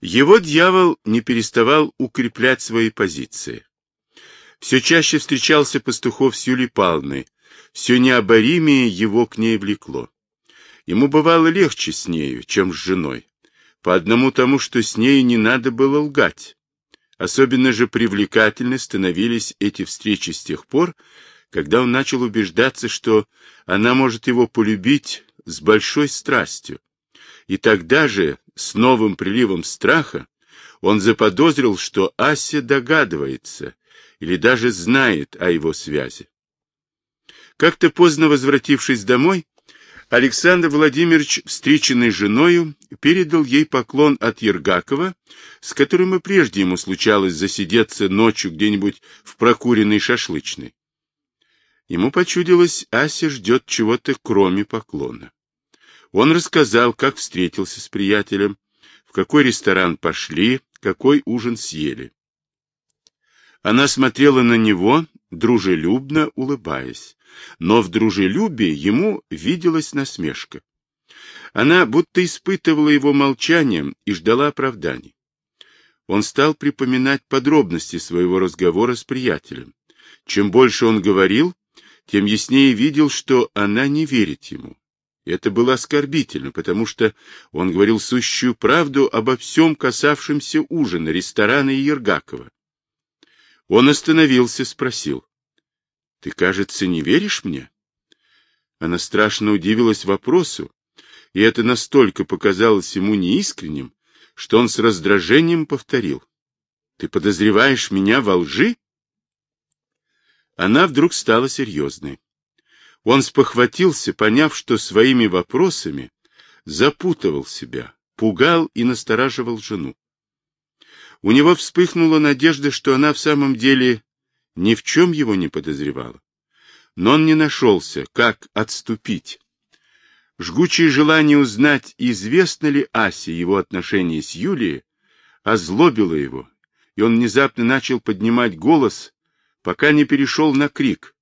Его дьявол не переставал укреплять свои позиции. Все чаще встречался пастухов с Юлией Павловной, все необоримее его к ней влекло. Ему бывало легче с нею, чем с женой, по одному тому, что с нею не надо было лгать. Особенно же привлекательны становились эти встречи с тех пор, когда он начал убеждаться, что она может его полюбить с большой страстью. И тогда же, с новым приливом страха, он заподозрил, что Ася догадывается или даже знает о его связи. Как-то поздно возвратившись домой, Александр Владимирович, встреченный женою, передал ей поклон от Ергакова, с которым и прежде ему случалось засидеться ночью где-нибудь в прокуренной шашлычной. Ему почудилось, Ася ждет чего-то кроме поклона. Он рассказал, как встретился с приятелем, в какой ресторан пошли, какой ужин съели. Она смотрела на него, дружелюбно улыбаясь, но в дружелюбии ему виделась насмешка. Она будто испытывала его молчанием и ждала оправданий. Он стал припоминать подробности своего разговора с приятелем. Чем больше он говорил, тем яснее видел, что она не верит ему. Это было оскорбительно, потому что он говорил сущую правду обо всем касавшемся ужина, ресторана и Ергакова. Он остановился, спросил. — Ты, кажется, не веришь мне? Она страшно удивилась вопросу, и это настолько показалось ему неискренним, что он с раздражением повторил. — Ты подозреваешь меня во лжи? Она вдруг стала серьезной. Он спохватился, поняв, что своими вопросами запутывал себя, пугал и настораживал жену. У него вспыхнула надежда, что она в самом деле ни в чем его не подозревала. Но он не нашелся, как отступить. Жгучее желание узнать, известно ли Асе его отношения с Юлией, озлобило его, и он внезапно начал поднимать голос, пока не перешел на крик.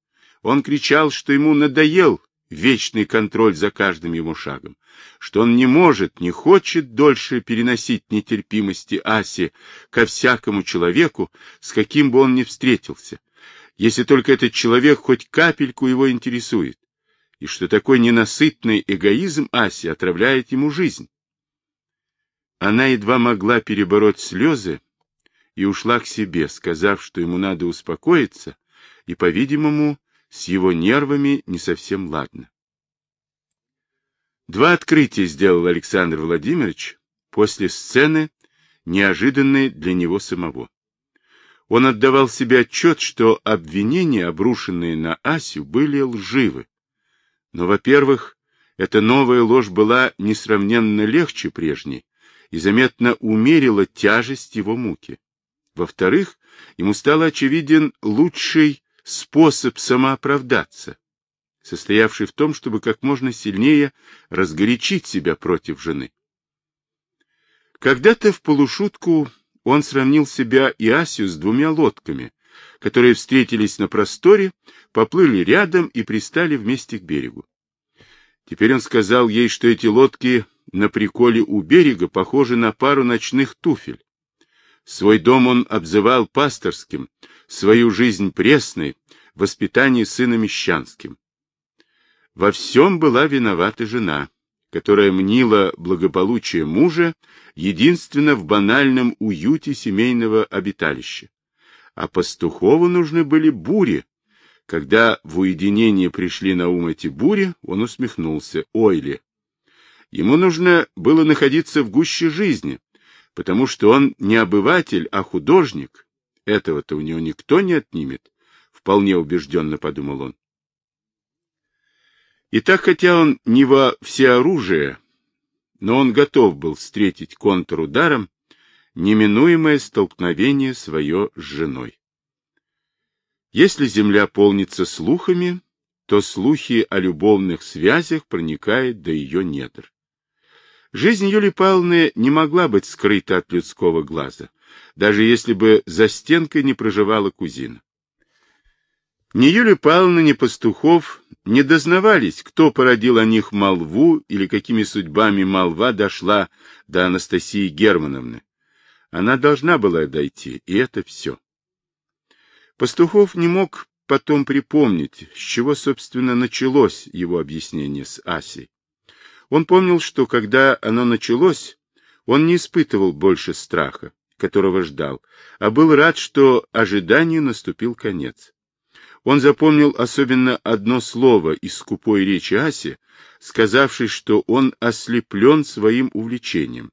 Он кричал, что ему надоел вечный контроль за каждым его шагом, что он не может, не хочет дольше переносить нетерпимости Аси ко всякому человеку, с каким бы он ни встретился, если только этот человек хоть капельку его интересует, и что такой ненасытный эгоизм Аси отравляет ему жизнь. Она едва могла перебороть слезы, и ушла к себе, сказав, что ему надо успокоиться, и, по-видимому, с его нервами не совсем ладно. Два открытия сделал Александр Владимирович после сцены, неожиданной для него самого. Он отдавал себе отчет, что обвинения, обрушенные на Асю, были лживы. Но, во-первых, эта новая ложь была несравненно легче прежней и заметно умерила тяжесть его муки. Во-вторых, ему стал очевиден лучший способ самооправдаться, состоявший в том, чтобы как можно сильнее разгорячить себя против жены. Когда-то в полушутку он сравнил себя и Асю с двумя лодками, которые встретились на просторе, поплыли рядом и пристали вместе к берегу. Теперь он сказал ей, что эти лодки на приколе у берега похожи на пару ночных туфель, Свой дом он обзывал пасторским, свою жизнь пресной, воспитание сына мещанским. Во всем была виновата жена, которая мнила благополучие мужа единственно в банальном уюте семейного обиталища. А пастухову нужны были бури. Когда в уединение пришли на ум эти бури, он усмехнулся. Ой ли! Ему нужно было находиться в гуще жизни, потому что он не обыватель, а художник. Этого-то у него никто не отнимет, вполне убежденно подумал он. И так, хотя он не во всеоружие, но он готов был встретить контрударом неминуемое столкновение свое с женой. Если земля полнится слухами, то слухи о любовных связях проникают до ее недр. Жизнь Юлии Павловны не могла быть скрыта от людского глаза, даже если бы за стенкой не проживала кузина. Ни Юлия Павловна, ни пастухов не дознавались, кто породил о них молву или какими судьбами молва дошла до Анастасии Германовны, Она должна была дойти, и это все. Пастухов не мог потом припомнить, с чего, собственно, началось его объяснение с Асей. Он помнил, что когда оно началось, он не испытывал больше страха, которого ждал, а был рад, что ожиданию наступил конец. Он запомнил особенно одно слово из скупой речи Аси, сказавшей, что он ослеплен своим увлечением.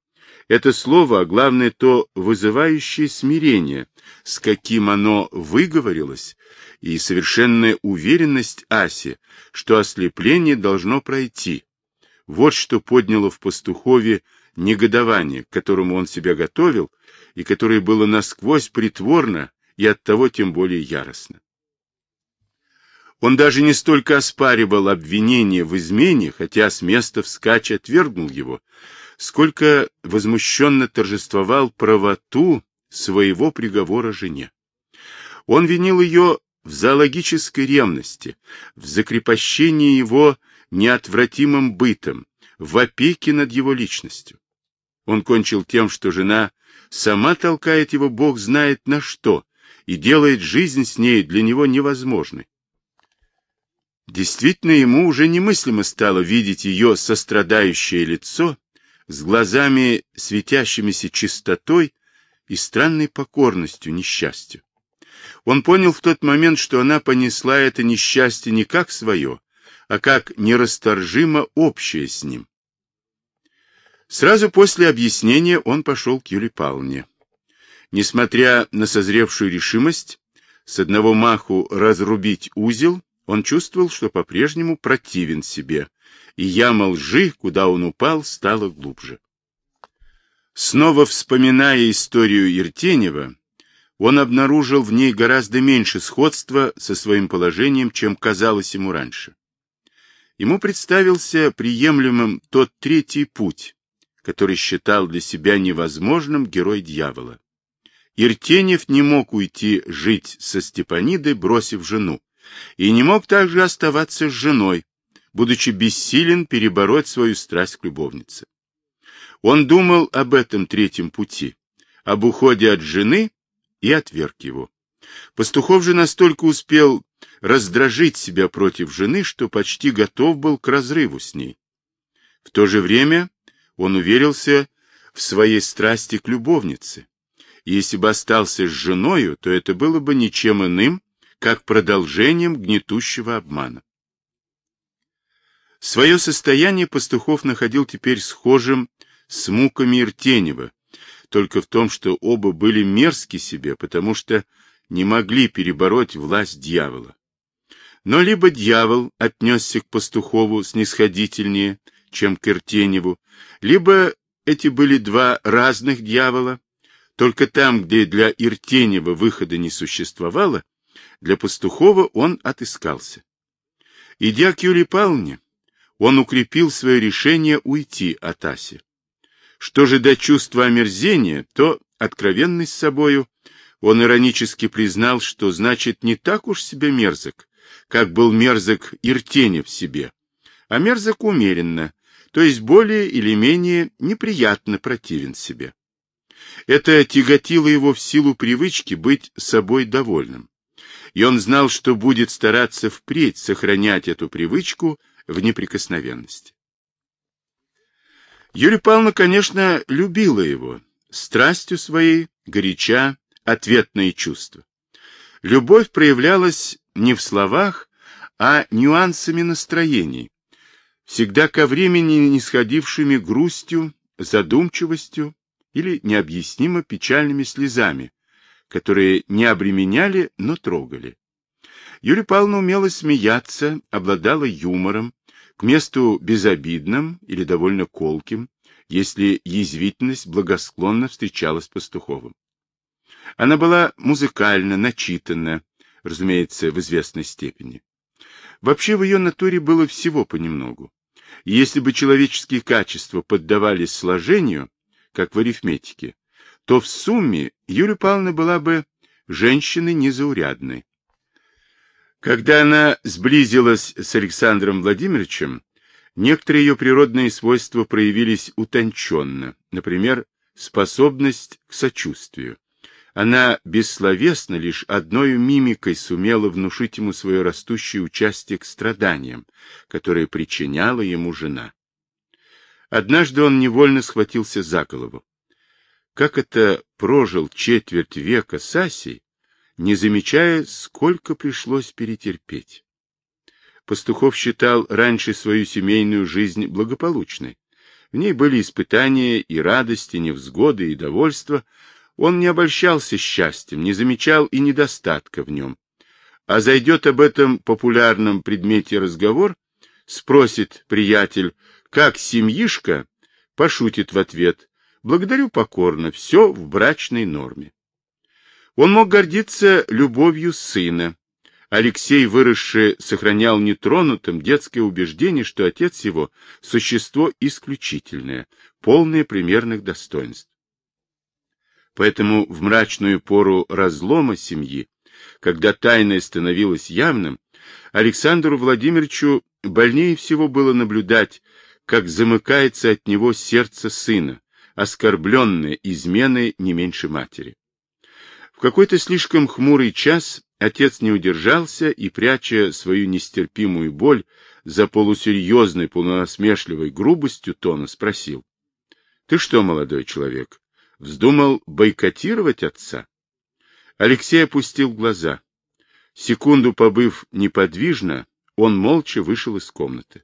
Это слово, а главное то вызывающее смирение, с каким оно выговорилось, и совершенная уверенность Аси, что ослепление должно пройти. Вот что подняло в пастухове негодование, к которому он себя готовил, и которое было насквозь притворно и оттого тем более яростно. Он даже не столько оспаривал обвинение в измене, хотя с места вскачь отвергнул его, сколько возмущенно торжествовал правоту своего приговора жене. Он винил ее в зоологической ревности, в закрепощении его неотвратимым бытом, в опеке над его личностью. Он кончил тем, что жена сама толкает его бог знает на что и делает жизнь с ней для него невозможной. Действительно, ему уже немыслимо стало видеть ее сострадающее лицо с глазами, светящимися чистотой и странной покорностью несчастью. Он понял в тот момент, что она понесла это несчастье не как свое, а как нерасторжимо общее с ним. Сразу после объяснения он пошел к Юлии Павловне. Несмотря на созревшую решимость с одного маху разрубить узел, он чувствовал, что по-прежнему противен себе, и яма лжи, куда он упал, стала глубже. Снова вспоминая историю Иртенева, он обнаружил в ней гораздо меньше сходства со своим положением, чем казалось ему раньше. Ему представился приемлемым тот третий путь, который считал для себя невозможным герой дьявола. Иртенев не мог уйти жить со Степанидой, бросив жену, и не мог также оставаться с женой, будучи бессилен перебороть свою страсть к любовнице. Он думал об этом третьем пути, об уходе от жены и отверг его. Пастухов же настолько успел раздражить себя против жены, что почти готов был к разрыву с ней. В то же время он уверился в своей страсти к любовнице. Если бы остался с женою, то это было бы ничем иным, как продолжением гнетущего обмана. Свое состояние Пастухов находил теперь схожим с муками Иртенева, только в том, что оба были мерзки себе, потому что не могли перебороть власть дьявола. Но либо дьявол отнесся к Пастухову снисходительнее, чем к Иртеневу, либо эти были два разных дьявола, только там, где для Иртенева выхода не существовало, для Пастухова он отыскался. Идя к Юлии Павловне, он укрепил свое решение уйти от Аси. Что же до чувства омерзения, то, откровенный с собою, он иронически признал, что значит не так уж себе мерзок, как был мерзок Иртеня в себе, а мерзок умеренно, то есть более или менее неприятно противен себе. Это тяготило его в силу привычки быть собой довольным и он знал, что будет стараться впредь сохранять эту привычку в неприкосновенности. Юлия Павловна, конечно, любила его, страстью своей, горяча, ответные чувства. Любовь проявлялась не в словах, а нюансами настроений, всегда ко времени не сходившими грустью, задумчивостью или необъяснимо печальными слезами, которые не обременяли, но трогали. Юлия Павловна умела смеяться, обладала юмором, к месту безобидным или довольно колким, если язвительность благосклонно встречалась Пастуховым. Она была музыкальна, начитана, разумеется, в известной степени. Вообще в ее натуре было всего понемногу. Если бы человеческие качества поддавались сложению, как в арифметике, то в сумме Юлия Павловна была бы женщиной незаурядной. Когда она сблизилась с Александром Владимировичем, некоторые ее природные свойства проявились утонченно, например, способность к сочувствию. Она бессловесно лишь одной мимикой сумела внушить ему свое растущее участие к страданиям, которые причиняла ему жена. Однажды он невольно схватился за голову. Как это прожил четверть века с Асей, не замечая, сколько пришлось перетерпеть. Пастухов считал раньше свою семейную жизнь благополучной. В ней были испытания и радости, невзгоды и довольства, он не обольщался счастьем, не замечал и недостатка в нем. А зайдет об этом популярном предмете разговор, спросит приятель, как семьишка, пошутит в ответ, благодарю покорно, все в брачной норме. Он мог гордиться любовью сына. Алексей, выросший, сохранял нетронутым детское убеждение, что отец его – существо исключительное, полное примерных достоинств. Поэтому в мрачную пору разлома семьи, когда тайное становилось явным, Александру Владимировичу больнее всего было наблюдать, как замыкается от него сердце сына, оскорбленное изменой не меньше матери. В какой-то слишком хмурый час отец не удержался и, пряча свою нестерпимую боль за полусерьезной, полунасмешливой грубостью тона, спросил. — Ты что, молодой человек, Вздумал бойкотировать отца? Алексей опустил глаза. Секунду побыв неподвижно, он молча вышел из комнаты.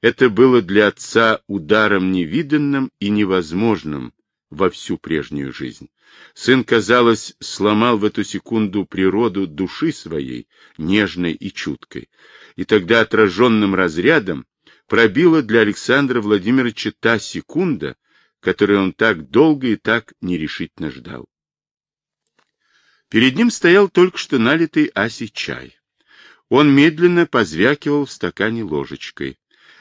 Это было для отца ударом невиданным и невозможным во всю прежнюю жизнь. Сын, казалось, сломал в эту секунду природу души своей, нежной и чуткой, и тогда отраженным разрядом пробила для Александра Владимировича та секунда, который он так долго и так нерешительно ждал. Перед ним стоял только что налитый Аси чай. Он медленно позвякивал в стакане ложечкой.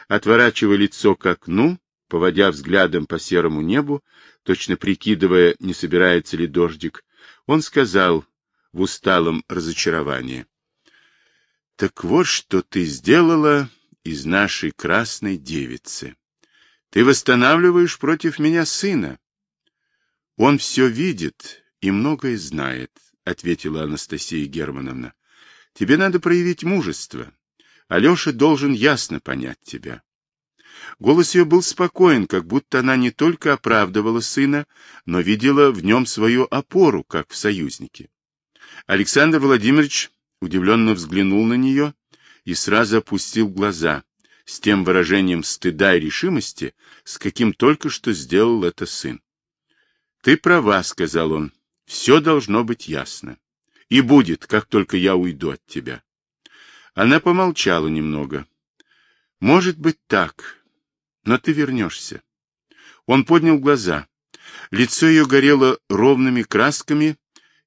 Отворачивая лицо к окну, поводя взглядом по серому небу, точно прикидывая, не собирается ли дождик, он сказал в усталом разочаровании. — Так вот, что ты сделала из нашей красной девицы. Ты восстанавливаешь против меня сына. Он все видит и многое знает, ответила Анастасия Германовна. Тебе надо проявить мужество. Алеша должен ясно понять тебя. Голос ее был спокоен, как будто она не только оправдывала сына, но видела в нем свою опору, как в союзнике. Александр Владимирович удивленно взглянул на нее и сразу опустил глаза, с тем выражением стыда и решимости, с каким только что сделал это сын. — Ты права, — сказал он, — все должно быть ясно. И будет, как только я уйду от тебя. Она помолчала немного. — Может быть так, но ты вернешься. Он поднял глаза. Лицо ее горело ровными красками,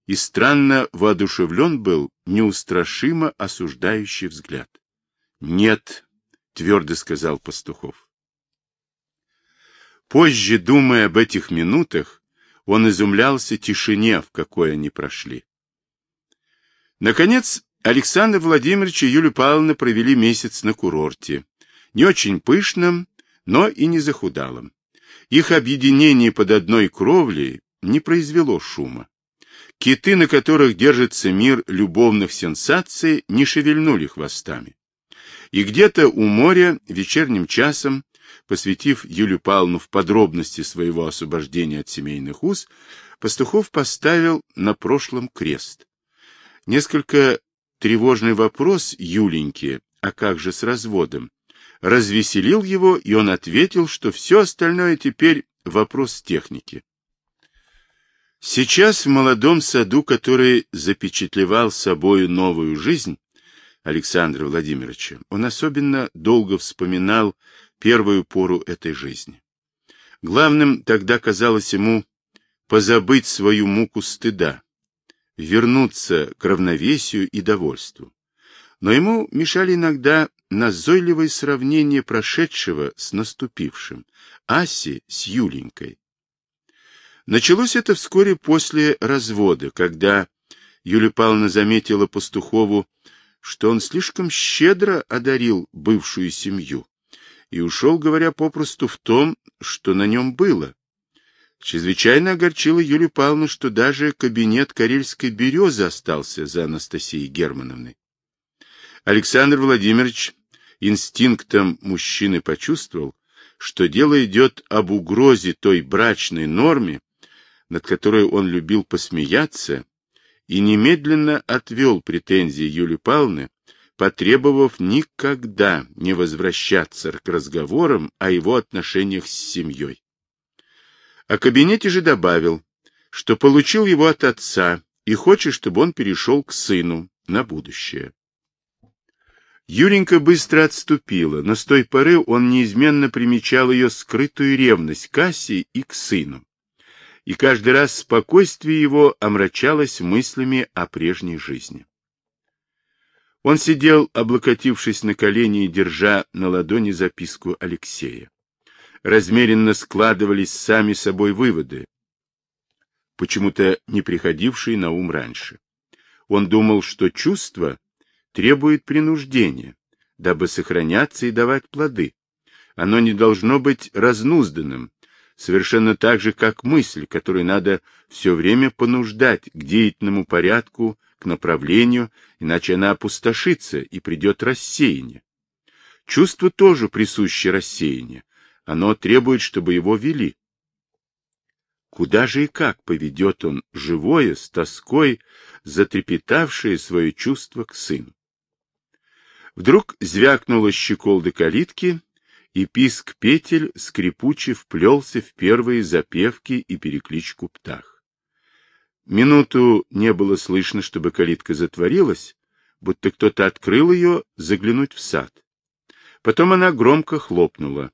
и странно воодушевлен был неустрашимо осуждающий взгляд. — Нет, — твердо сказал Пастухов. Позже, думая об этих минутах, он изумлялся тишине, в какой они прошли. Наконец, Александр Владимирович и Юлия Павловна провели месяц на курорте, не очень пышном, но и не захудалом. Их объединение под одной кровлей не произвело шума. Киты, на которых держится мир любовных сенсаций, не шевельнули хвостами. И где-то у моря вечерним часом, посвятив Юлию Павловну в подробности своего освобождения от семейных уз, Пастухов поставил на прошлом крест. Несколько тревожный вопрос Юленьке, а как же с разводом, развеселил его, и он ответил, что все остальное теперь вопрос техники. Сейчас в молодом саду, который запечатлевал собою новую жизнь, Александра Владимировича, он особенно долго вспоминал первую пору этой жизни. Главным тогда казалось ему позабыть свою муку стыда, вернуться к равновесию и довольству. Но ему мешали иногда назойливые сравнения прошедшего с наступившим, Аси с Юленькой. Началось это вскоре после развода, когда Юлия Павловна заметила Пастухову что он слишком щедро одарил бывшую семью и ушел, говоря попросту, в том, что на нем было. Чрезвычайно огорчило Юлию Павловну, что даже кабинет карельской березы остался за Анастасией Германовной. Александр Владимирович инстинктом мужчины почувствовал, что дело идет об угрозе той брачной норме, над которой он любил посмеяться, и немедленно отвел претензии Юлии Павловны, потребовав никогда не возвращаться к разговорам о его отношениях с семьей. О кабинете же добавил, что получил его от отца и хочет, чтобы он перешел к сыну на будущее. Юренька быстро отступила, но с той поры он неизменно примечал ее скрытую ревность к Асе и к сыну. И каждый раз спокойствие его омрачалось мыслями о прежней жизни. Он сидел, облокотившись на колени и держа на ладони записку Алексея. Размеренно складывались сами собой выводы, почему-то не приходившие на ум раньше. Он думал, что чувство требует принуждения, дабы сохраняться и давать плоды. Оно не должно быть разнузданным, совершенно так же, как мысль, которую надо все время понуждать к деятельному порядку, к направлению, иначе она опустошится и придет рассеяние. Чувство тоже присуще рассеяние. Оно требует, чтобы его вели. Куда же и как поведет он живое, с тоской, затрепетавшее свое чувство к сыну? Вдруг звякнула щеколда калитки, и писк петель скрипуче вплелся в первые запевки и перекличку птах. Минуту не было слышно, чтобы калитка затворилась, будто кто-то открыл ее заглянуть в сад. Потом она громко хлопнула.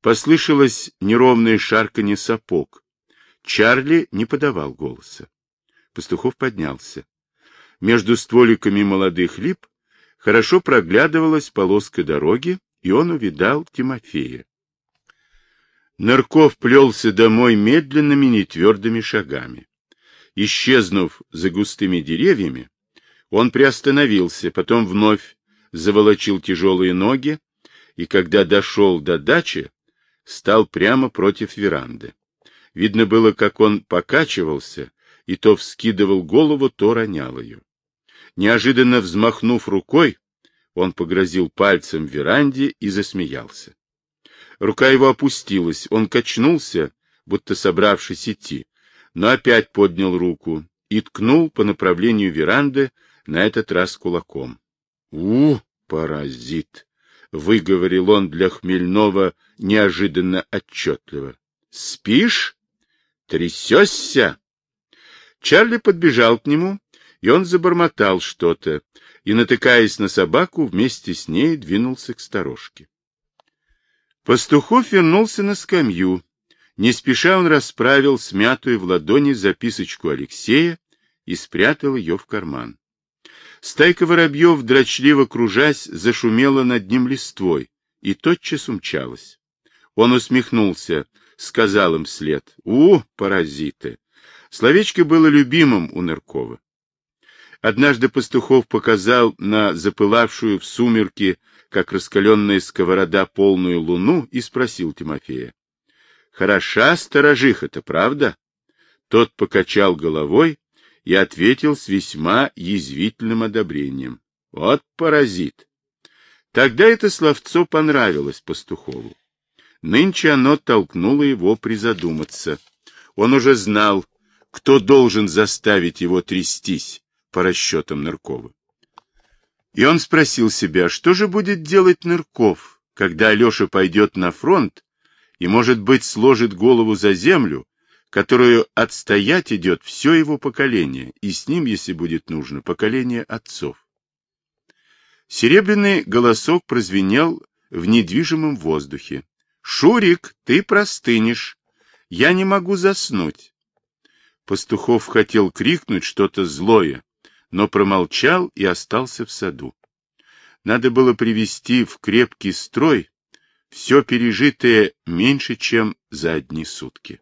Послышалось неровное шарканье сапог. Чарли не подавал голоса. Пастухов поднялся. Между стволиками молодых лип Хорошо проглядывалась полоска дороги, и он увидал Тимофея. Нырков плелся домой медленными, нетвердыми шагами. Исчезнув за густыми деревьями, он приостановился, потом вновь заволочил тяжелые ноги, и когда дошел до дачи, стал прямо против веранды. Видно было, как он покачивался, и то вскидывал голову, то ронял ее. Неожиданно взмахнув рукой, он погрозил пальцем в веранде и засмеялся. Рука его опустилась, он качнулся, будто собравшись идти, но опять поднял руку и ткнул по направлению веранды, на этот раз кулаком. — У, паразит! — выговорил он для Хмельнова неожиданно отчетливо. — Спишь? Трясешься? Чарли подбежал к нему и он забормотал что-то, и, натыкаясь на собаку, вместе с ней двинулся к сторожке. Пастухов вернулся на скамью. Не спеша он расправил смятую в ладони записочку Алексея и спрятал ее в карман. Стайка воробьев, дрочливо кружась, зашумела над ним листвой и тотчас умчалась. Он усмехнулся, сказал им вслед. — У, паразиты! Словечко было любимым у Ныркова. Однажды Пастухов показал на запылавшую в сумерки, как раскаленная сковорода, полную луну и спросил Тимофея. — Хороша сторожиха-то, правда? Тот покачал головой и ответил с весьма язвительным одобрением. — Вот паразит! Тогда это словцо понравилось Пастухову. Нынче оно толкнуло его призадуматься. Он уже знал, кто должен заставить его трястись по расчетам Ныркова. И он спросил себя, что же будет делать Нырков, когда Алеша пойдет на фронт и, может быть, сложит голову за землю, которую отстоять идет все его поколение, и с ним, если будет нужно, поколение отцов. Серебряный голосок прозвенел в недвижимом воздухе. «Шурик, ты простынешь. Я не могу заснуть». Пастухов хотел крикнуть что-то злое, но промолчал и остался в саду. Надо было привести в крепкий строй все пережитое меньше, чем за одни сутки.